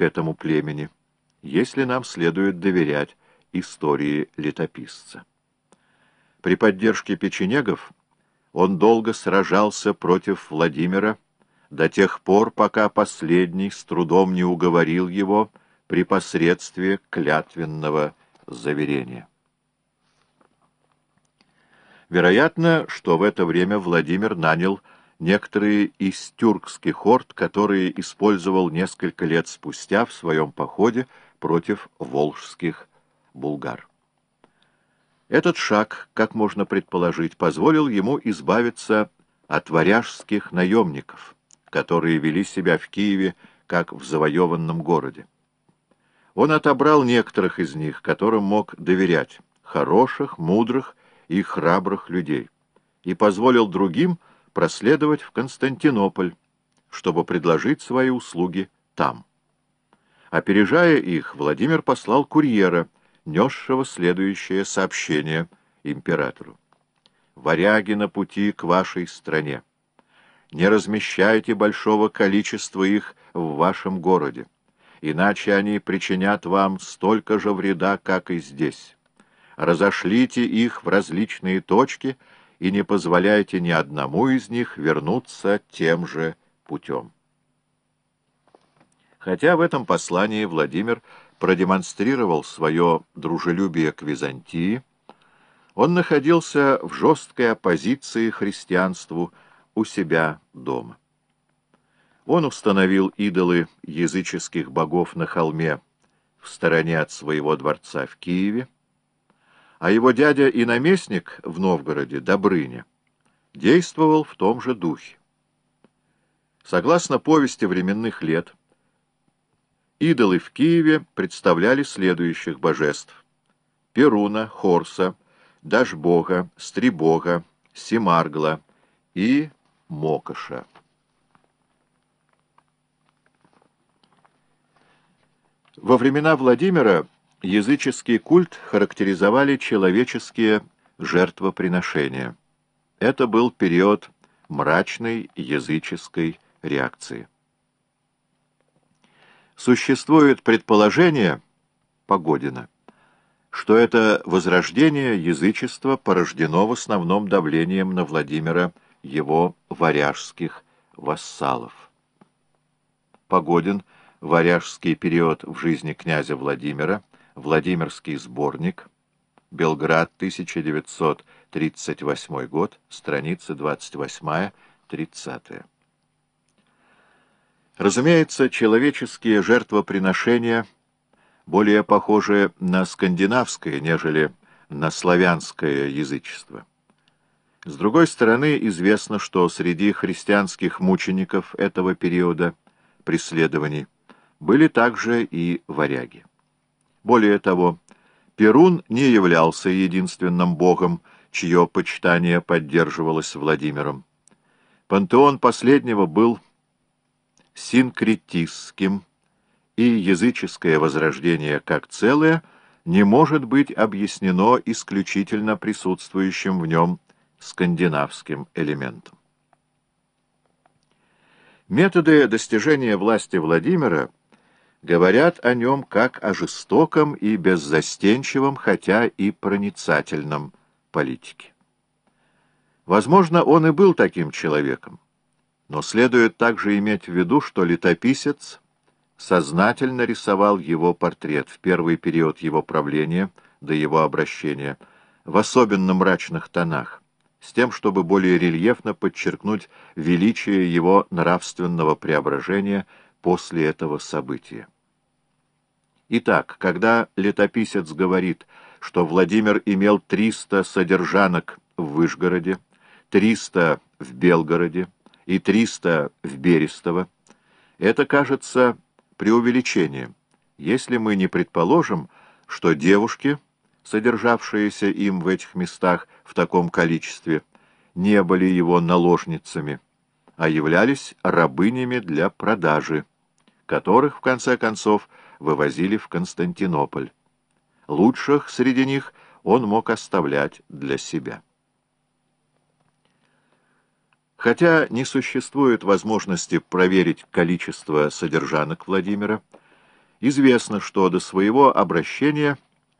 этому племени, если нам следует доверять истории летописца. При поддержке печенегов он долго сражался против Владимира до тех пор, пока последний с трудом не уговорил его при посредстве клятвенного заверения. Вероятно, что в это время Владимир нанял некоторые из тюркских орд, которые использовал несколько лет спустя в своем походе против волжских булгар. Этот шаг, как можно предположить, позволил ему избавиться от варяжских наемников, которые вели себя в Киеве как в завоеванном городе. Он отобрал некоторых из них, которым мог доверять, хороших, мудрых и храбрых людей, и позволил другим проследовать в Константинополь, чтобы предложить свои услуги там. Опережая их, Владимир послал курьера, несшего следующее сообщение императору. «Варяги на пути к вашей стране. Не размещайте большого количества их в вашем городе, иначе они причинят вам столько же вреда, как и здесь» разошлите их в различные точки и не позволяйте ни одному из них вернуться тем же путем. Хотя в этом послании Владимир продемонстрировал свое дружелюбие к Византии, он находился в жесткой оппозиции христианству у себя дома. Он установил идолы языческих богов на холме в стороне от своего дворца в Киеве, а его дядя и наместник в Новгороде, Добрыня, действовал в том же духе. Согласно повести временных лет, идолы в Киеве представляли следующих божеств — Перуна, Хорса, Дашбога, Стрибога, Симаргла и Мокоша. Во времена Владимира Языческий культ характеризовали человеческие жертвоприношения. Это был период мрачной языческой реакции. Существует предположение Погодина, что это возрождение язычества порождено в основном давлением на Владимира его варяжских вассалов. Погодин, варяжский период в жизни князя Владимира, Владимирский сборник. Белград, 1938 год, страница 28-30. Разумеется, человеческие жертвоприношения более похожи на скандинавское, нежели на славянское язычество. С другой стороны, известно, что среди христианских мучеников этого периода преследований были также и варяги. Более того, Перун не являлся единственным богом, чье почитание поддерживалось Владимиром. Пантеон последнего был синкретистским, и языческое возрождение как целое не может быть объяснено исключительно присутствующим в нем скандинавским элементом. Методы достижения власти Владимира – говорят о нем как о жестоком и беззастенчивом, хотя и проницательном политике. Возможно, он и был таким человеком, но следует также иметь в виду, что летописец сознательно рисовал его портрет в первый период его правления до его обращения в особенно мрачных тонах, с тем, чтобы более рельефно подчеркнуть величие его нравственного преображения после этого события. Итак, когда летописец говорит, что Владимир имел 300 содержанок в Вышгороде, 300 в Белгороде и 300 в Берестово, это кажется преувеличением, если мы не предположим, что девушки, содержавшиеся им в этих местах в таком количестве, не были его наложницами, а являлись рабынями для продажи, которых, в конце концов, вывозили в Константинополь. Лучших среди них он мог оставлять для себя. Хотя не существует возможности проверить количество содержанок Владимира, Известно, что до своего обращения –